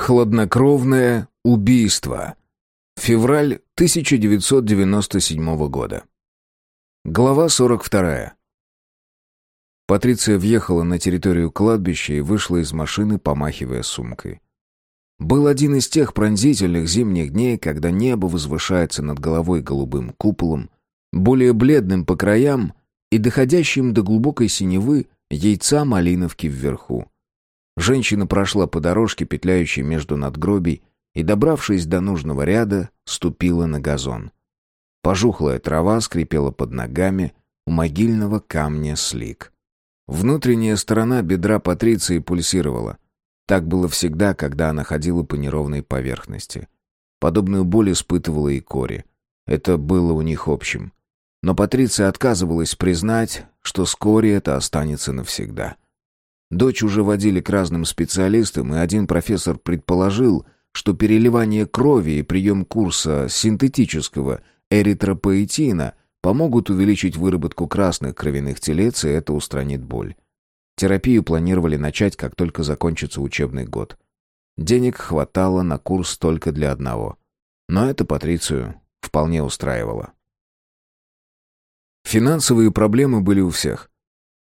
Хладнокровное убийство. Февраль 1997 года. Глава 42. Патриция въехала на территорию кладбища и вышла из машины, помахивая сумкой. Был один из тех пронзительных зимних дней, когда небо возвышается над головой голубым куполом, более бледным по краям и доходящим до глубокой синевы яйца малиновки вверху. Женщина прошла по дорожке, петляющей между надгробий, и, добравшись до нужного ряда, ступила на газон. Пожухлая трава скрипела под ногами, у могильного камня слик. Внутренняя сторона бедра Патриции пульсировала. Так было всегда, когда она ходила по неровной поверхности. Подобную боль испытывала и Кори. Это было у них общим. Но Патриция отказывалась признать, что с Кори это останется навсегда. Дочь уже водили к разным специалистам, и один профессор предположил, что переливание крови и прием курса синтетического эритропоэтина помогут увеличить выработку красных кровяных телец, и это устранит боль. Терапию планировали начать, как только закончится учебный год. Денег хватало на курс только для одного. Но это Патрицию вполне устраивало. Финансовые проблемы были у всех.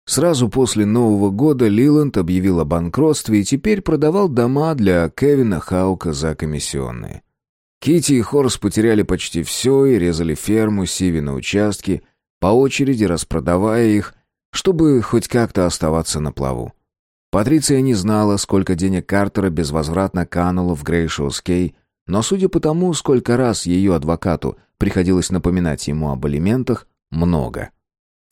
Сразу после Нового года Лиланд объявил о банкротстве и теперь продавал дома для Кевина Хаука за комиссионные. Кити и Хорс потеряли почти все и резали ферму Сиви на участке, по очереди распродавая их, чтобы хоть как-то оставаться на плаву. Патриция не знала, сколько денег Картера безвозвратно кануло в Грейшоус-Кей, но судя по тому, сколько раз ее адвокату приходилось напоминать ему об алиментах, много.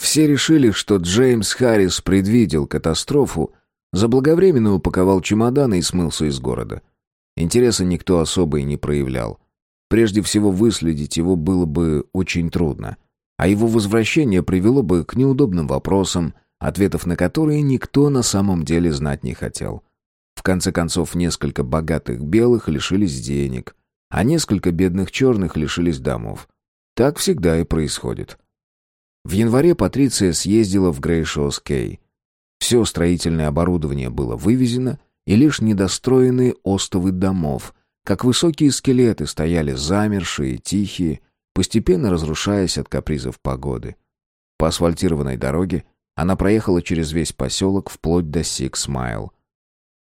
Все решили, что Джеймс Харрис предвидел катастрофу, заблаговременно упаковал чемоданы и смылся из города. Интереса никто особо и не проявлял. Прежде всего, выследить его было бы очень трудно, а его возвращение привело бы к неудобным вопросам, ответов на которые никто на самом деле знать не хотел. В конце концов, несколько богатых белых лишились денег, а несколько бедных черных лишились домов. Так всегда и происходит. В январе Патриция съездила в Грейшоус-Кей. Все строительное оборудование было вывезено, и лишь недостроенные остовы домов, как высокие скелеты, стояли замершие, тихие, постепенно разрушаясь от капризов погоды. По асфальтированной дороге она проехала через весь поселок вплоть до Сикс-Майл.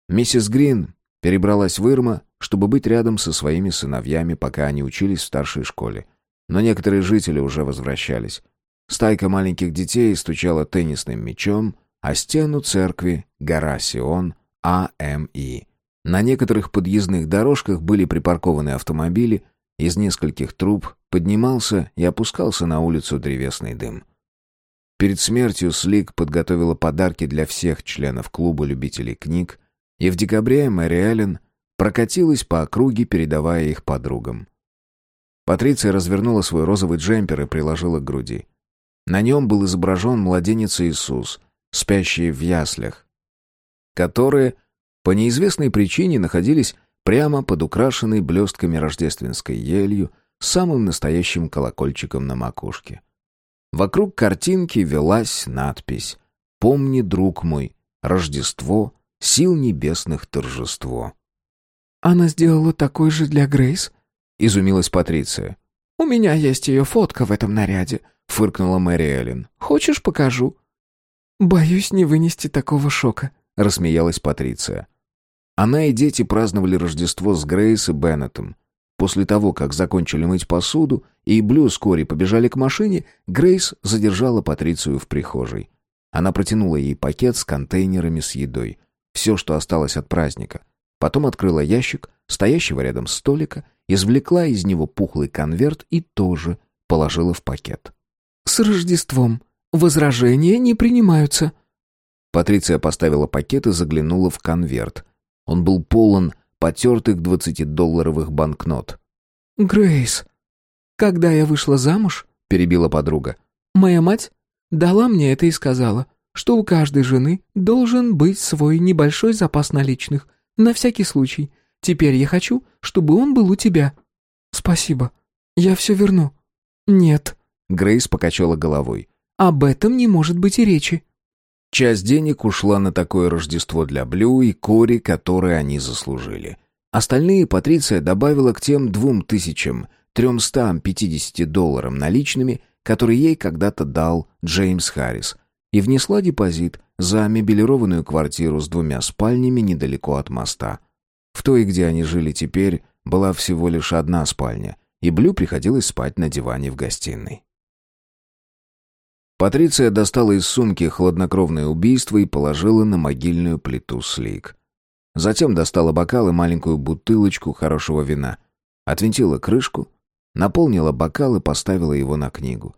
Миссис Грин перебралась в Ирмо, чтобы быть рядом со своими сыновьями, пока они учились в старшей школе. Но некоторые жители уже возвращались. Стайка маленьких детей стучала теннисным мячом о стену церкви гора Сион АМИ. На некоторых подъездных дорожках были припаркованы автомобили, из нескольких труб поднимался и опускался на улицу древесный дым. Перед смертью Слик подготовила подарки для всех членов клуба любителей книг, и в декабре Мэри Эллен прокатилась по округе, передавая их подругам. Патриция развернула свой розовый джемпер и приложила к груди. На нем был изображен младенец Иисус, спящий в яслях, которые по неизвестной причине находились прямо под украшенной блестками рождественской елью самым настоящим колокольчиком на макушке. Вокруг картинки велась надпись «Помни, друг мой, Рождество, сил небесных торжество». «Она сделала такой же для Грейс?» — изумилась Патриция. «У меня есть ее фотка в этом наряде фыркнула Мэри Эллен. «Хочешь, покажу?» «Боюсь не вынести такого шока», — рассмеялась Патриция. Она и дети праздновали Рождество с Грейс и Беннетом. После того, как закончили мыть посуду, и Блю с Кори побежали к машине, Грейс задержала Патрицию в прихожей. Она протянула ей пакет с контейнерами с едой. Все, что осталось от праздника. Потом открыла ящик, стоящего рядом столика, извлекла из него пухлый конверт и тоже положила в пакет. «С Рождеством. Возражения не принимаются». Патриция поставила пакет и заглянула в конверт. Он был полон потертых двадцатидолларовых банкнот. «Грейс, когда я вышла замуж, — перебила подруга, — моя мать дала мне это и сказала, что у каждой жены должен быть свой небольшой запас наличных, на всякий случай. Теперь я хочу, чтобы он был у тебя. Спасибо. Я все верну. Нет, Грейс покачала головой. «Об этом не может быть и речи». Часть денег ушла на такое Рождество для Блю и Кори, которое они заслужили. Остальные Патриция добавила к тем двум тысячам тремстам пятидесяти долларам наличными, которые ей когда-то дал Джеймс Харрис, и внесла депозит за мебелированную квартиру с двумя спальнями недалеко от моста. В той, где они жили теперь, была всего лишь одна спальня, и Блю приходилось спать на диване в гостиной. Патриция достала из сумки хладнокровное убийство и положила на могильную плиту слик. Затем достала бокал и маленькую бутылочку хорошего вина, отвинтила крышку, наполнила бокал и поставила его на книгу.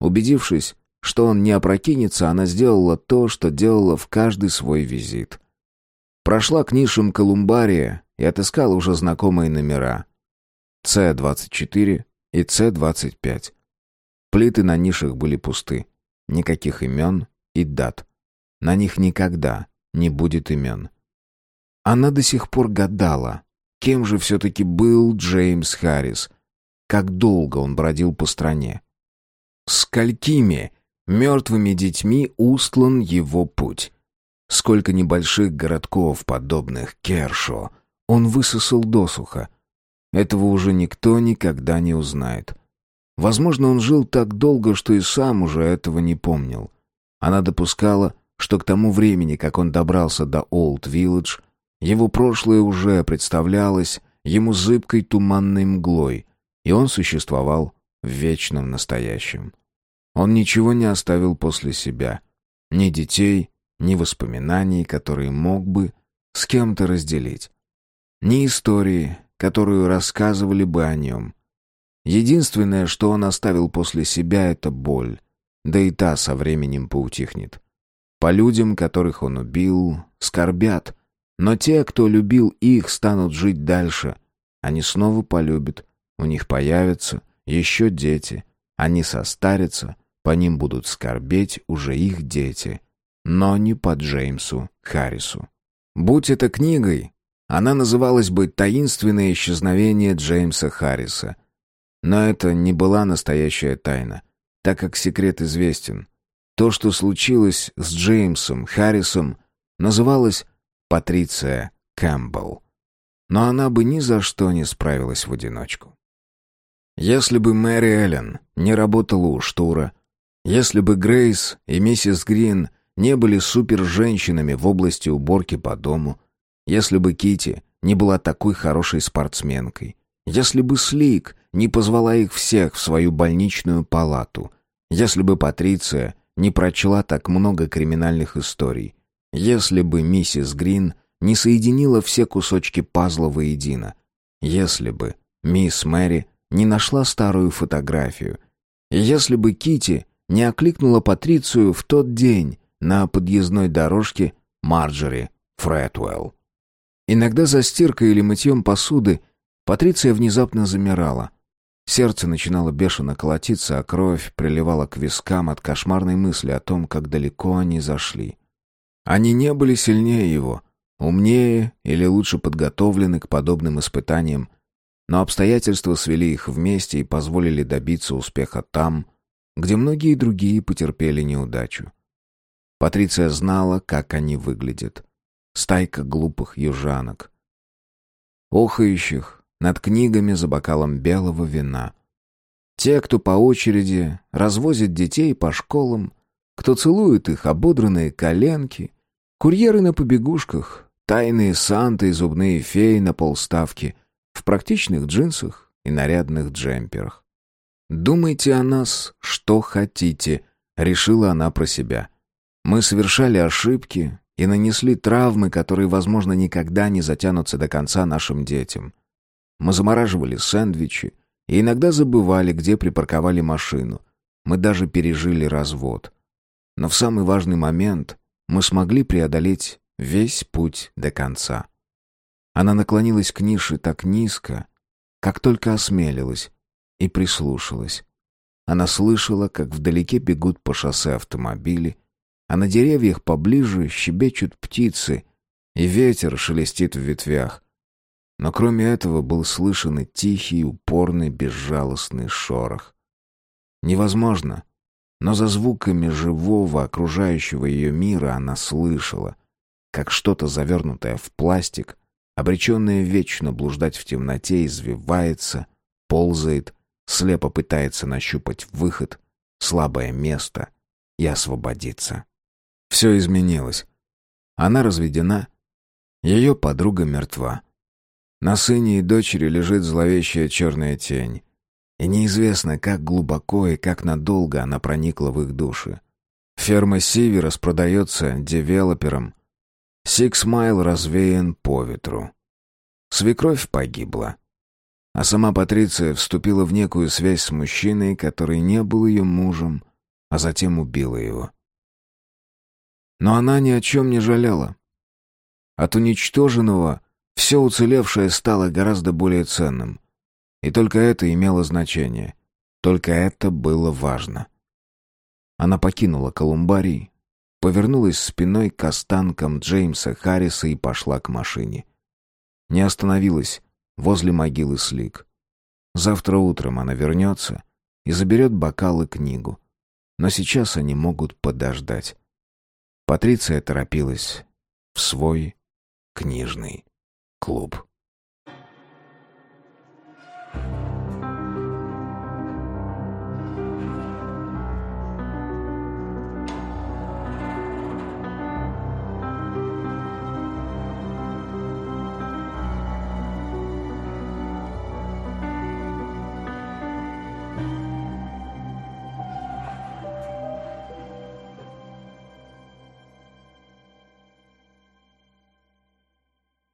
Убедившись, что он не опрокинется, она сделала то, что делала в каждый свой визит. Прошла к нишам колумбария и отыскала уже знакомые номера. С-24 и С-25. Плиты на нишах были пусты. Никаких имен и дат. На них никогда не будет имен. Она до сих пор гадала, кем же все-таки был Джеймс Харрис, как долго он бродил по стране. Сколькими мертвыми детьми устлан его путь. Сколько небольших городков, подобных Кершо, он высосал досуха. Этого уже никто никогда не узнает. Возможно, он жил так долго, что и сам уже этого не помнил. Она допускала, что к тому времени, как он добрался до Олд-Вилледж, его прошлое уже представлялось ему зыбкой туманной мглой, и он существовал в вечном настоящем. Он ничего не оставил после себя. Ни детей, ни воспоминаний, которые мог бы с кем-то разделить. Ни истории, которую рассказывали бы о нем. Единственное, что он оставил после себя, это боль. Да и та со временем поутихнет. По людям, которых он убил, скорбят. Но те, кто любил их, станут жить дальше. Они снова полюбят. У них появятся еще дети. Они состарятся. По ним будут скорбеть уже их дети. Но не по Джеймсу Харрису. Будь это книгой, она называлась бы «Таинственное исчезновение Джеймса Харриса», но это не была настоящая тайна, так как секрет известен. То, что случилось с Джеймсом Харрисом, называлось Патриция Кэмпбелл. Но она бы ни за что не справилась в одиночку. Если бы Мэри Эллен не работала у Штура, если бы Грейс и миссис Грин не были супер-женщинами в области уборки по дому, если бы Кити не была такой хорошей спортсменкой, если бы Слик не позвала их всех в свою больничную палату, если бы Патриция не прочла так много криминальных историй, если бы миссис Грин не соединила все кусочки пазла воедино, если бы мисс Мэри не нашла старую фотографию, если бы Кити не окликнула Патрицию в тот день на подъездной дорожке Марджери Фрэтуэлл. Иногда за стиркой или мытьем посуды Патриция внезапно замирала. Сердце начинало бешено колотиться, а кровь приливала к вискам от кошмарной мысли о том, как далеко они зашли. Они не были сильнее его, умнее или лучше подготовлены к подобным испытаниям, но обстоятельства свели их вместе и позволили добиться успеха там, где многие другие потерпели неудачу. Патриция знала, как они выглядят. Стайка глупых южанок. Охающих, над книгами за бокалом белого вина. Те, кто по очереди развозит детей по школам, кто целует их ободранные коленки, курьеры на побегушках, тайные санты и зубные феи на полставки, в практичных джинсах и нарядных джемперах. «Думайте о нас, что хотите», — решила она про себя. «Мы совершали ошибки и нанесли травмы, которые, возможно, никогда не затянутся до конца нашим детям. Мы замораживали сэндвичи и иногда забывали, где припарковали машину. Мы даже пережили развод. Но в самый важный момент мы смогли преодолеть весь путь до конца. Она наклонилась к нише так низко, как только осмелилась, и прислушалась. Она слышала, как вдалеке бегут по шоссе автомобили, а на деревьях поближе щебечут птицы, и ветер шелестит в ветвях. Но кроме этого был слышен и тихий, упорный, безжалостный шорох. Невозможно, но за звуками живого, окружающего ее мира она слышала, как что-то завернутое в пластик обреченная вечно блуждать в темноте, извивается, ползает, слепо пытается нащупать выход, слабое место и освободиться. Все изменилось. Она разведена, ее подруга мертва. На сыне и дочери лежит зловещая черная тень. И неизвестно, как глубоко и как надолго она проникла в их души. Ферма Сиви распродается девелоперам. Сикс Майл развеян по ветру. Свекровь погибла. А сама Патриция вступила в некую связь с мужчиной, который не был ее мужем, а затем убила его. Но она ни о чем не жалела. От уничтоженного все уцелевшее стало гораздо более ценным. И только это имело значение. Только это было важно. Она покинула колумбарий, повернулась спиной к останкам Джеймса Харриса и пошла к машине. Не остановилась возле могилы Слик. Завтра утром она вернется и заберет бокал и книгу. Но сейчас они могут подождать. Патриция торопилась в свой книжный клуб.